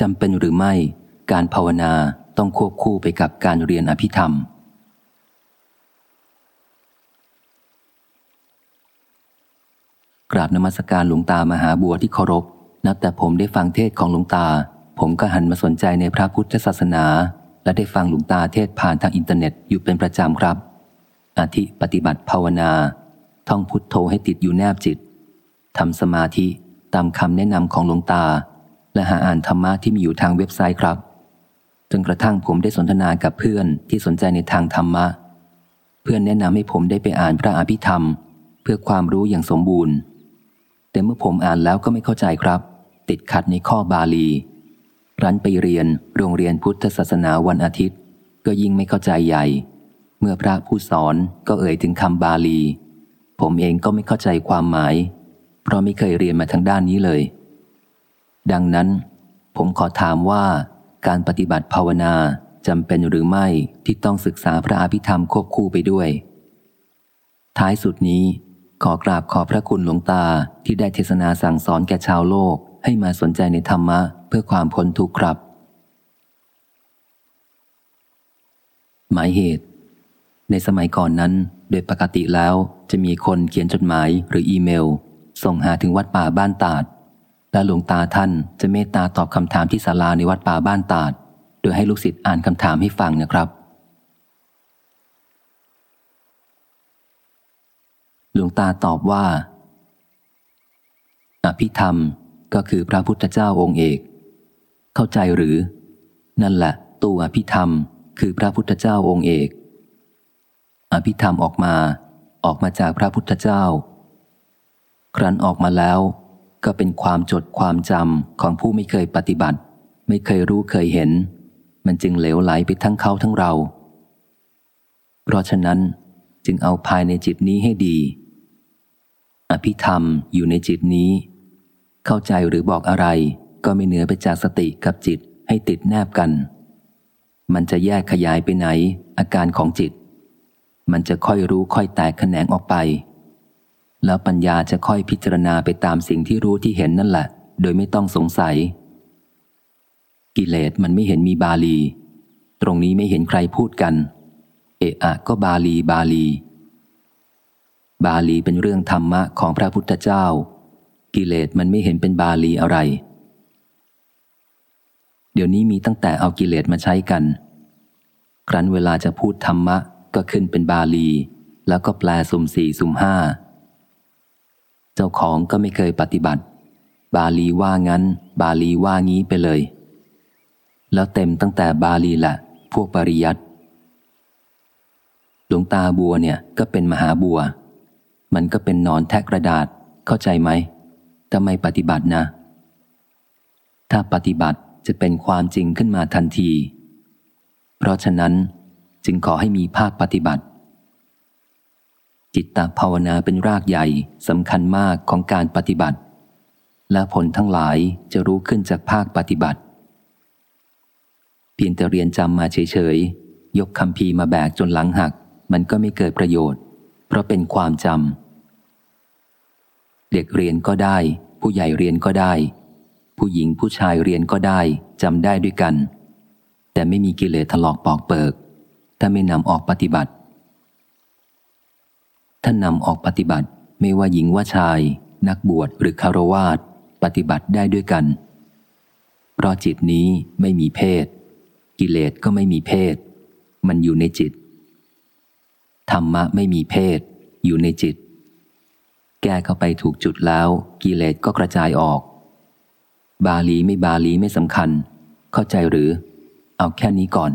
จำเป็นหรือไม่การภาวนาต้องควบคู่ไปกับการเรียนอภิธรรม กราบนมัสการหลวงตามหาบัวที่เคารพ นับแต่ผมได้ฟังเทศของหลวงตา ผมก็หันมาสนใจในพระพุทธศาสนา และได้ฟังหลวงตาเทศผ่านทางอินเทอร์เน็ตอยู่เป็นประจำครับ อาทิปฏิบัติภาวนา ท่องพุทโธให้ติดอยู่แนบจิตทำสมาธิตามคำแนะนำของหลวงตา และหาอ่านธรรมะที่มีอยู่ทางเว็บไซต์ครับ จนกระทั่งผมได้สนทนากับเพื่อนที่สนใจในทางธรรมะ เพื่อนแนะนำให้ผมได้ไปอ่านพระอภิธรรม เพื่อความรู้อย่างสมบูรณ์ แต่เมื่อผมอ่านแล้วก็ไม่เข้าใจครับ ติดขัดในข้อบาลีรันไปเรียนโรงเรียนพุทธศาสนาวันอาทิตย์ ก็ยิ่งไม่เข้าใจใหญ่ เมื่อพระผู้สอนก็เอ่ยถึงคำบาลี ผมเองก็ไม่เข้าใจความหมาย เพราะไม่เคยเรียนมาทางด้านนี้เลย ดังนั้น ผมขอถามว่าการปฏิบัติภาวนาจำเป็นหรือไม่ที่ต้องศึกษาพระอภิธรรมควบคู่ไปด้วย ท้ายสุดนี้ ขอกราบขอพระคุณหลวงตาที่ได้เทศนาสั่งสอนแก่ชาวโลกให้มาสนใจในธรรมะเพื่อความพ้นทุกข์ครับ หมายเหตุ ในสมัยก่อนนั้น โดยปกติแล้วจะมีคนเขียนจดหมายหรืออีเมล ส่งหาถึงวัดป่าบ้านตาด และหลวงตาท่านจะเมตตาตอบคำถามที่ศาลาในวัดป่าบ้านตาด โดยให้ลูกศิษย์อ่านคำถามให้ฟังนะครับ หลวงตาตอบว่า อภิธรรมก็คือพระพุทธเจ้าองค์เอก เข้าใจหรือ นั่นแหละ ตัวอภิธรรมคือพระพุทธเจ้าองค์เอก อภิธรรมออกมา ออกมาจากพระพุทธเจ้า ครั้นออกมาแล้ว ก็เป็นความจดความจำของผู้ไม่เคยปฏิบัติ ไม่เคยรู้เคยเห็น มันจึงเหลวไหลไปทั้งเขาทั้งเรา เพราะฉะนั้นจึงเอาภายในจิตนี้ให้ดี อภิธรรมอยู่ในจิตนี้ เข้าใจหรือบอกอะไร ก็ไม่เหนือไปจากสติกับจิตให้ติดแนบกัน มันจะแยกขยายไปไหน อาการของจิต มันจะค่อยรู้ค่อยแตกแขนงออกไป แล้วปัญญาจะค่อยพิจารณาไปตามสิ่งที่รู้ที่เห็นนั่นแหละ โดยไม่ต้องสงสัย กิเลสมันไม่เห็นมีบาลี ตรงนี้ไม่เห็นใครพูดกัน เอะอะก็บาลีบาลี บาลีเป็นเรื่องธรรมะของพระพุทธเจ้า กิเลสมันไม่เห็นเป็นบาลีอะไร เดี๋ยวนี้มีตั้งแต่เอากิเลสมาใช้กัน ครั้นเวลาจะพูดธรรมะก็ขึ้นเป็นบาลี แล้วก็แปลสุ่มสี่สุ่มห้า เจ้าของก็ไม่เคยปฏิบัติ บาลีว่างั้น บาลีว่างี้ไปเลย แล้วเต็มตั้งแต่บาลีแหละพวกปริยัติหลวงตาบัวเนี่ยก็เป็นมหาบัว มันก็เป็นนอนแทะกระดาษเข้าใจไหมถ้าไม่ปฏิบัตินะ ถ้าปฏิบัติจะเป็นความจริงขึ้นมาทันที เพราะฉะนั้นจึงขอให้มีภาคปฏิบัติ จิตตภาวนาเป็นรากใหญ่สำคัญมากของการปฏิบัติ และผลทั้งหลายจะรู้ขึ้นจากภาคปฏิบัติ เพียงแต่เรียนจำมาเฉยๆ ยกคำพีมาแบกจนหลังหัก มันก็ไม่เกิดประโยชน์ เพราะเป็นความจำเด็กเรียนก็ได้ ผู้ใหญ่เรียนก็ได้ ผู้หญิงผู้ชายเรียนก็ได้จำได้ด้วยกัน แต่ไม่มีกิเลสถลอกปอกเปิก ถ้าไม่นำออกปฏิบัติ ท่านนำออกปฏิบัติไม่ว่าหญิงว่าชาย นักบวชหรือคารวาสปฏิบัติได้ด้วยกัน เพราะจิตนี้ไม่มีเพศ กิเลสก็ไม่มีเพศ มันอยู่ในจิต ธรรมะไม่มีเพศ อยู่ในจิต แก้เข้าไปถูกจุดแล้ว กิเลสก็กระจายออก บาลีไม่บาลีไม่สำคัญ เข้าใจหรือ เอาแค่นี้ก่อน